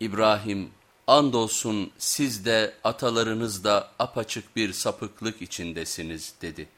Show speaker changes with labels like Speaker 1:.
Speaker 1: İbrahim andolsun siz de atalarınız da apaçık bir sapıklık içindesiniz dedi.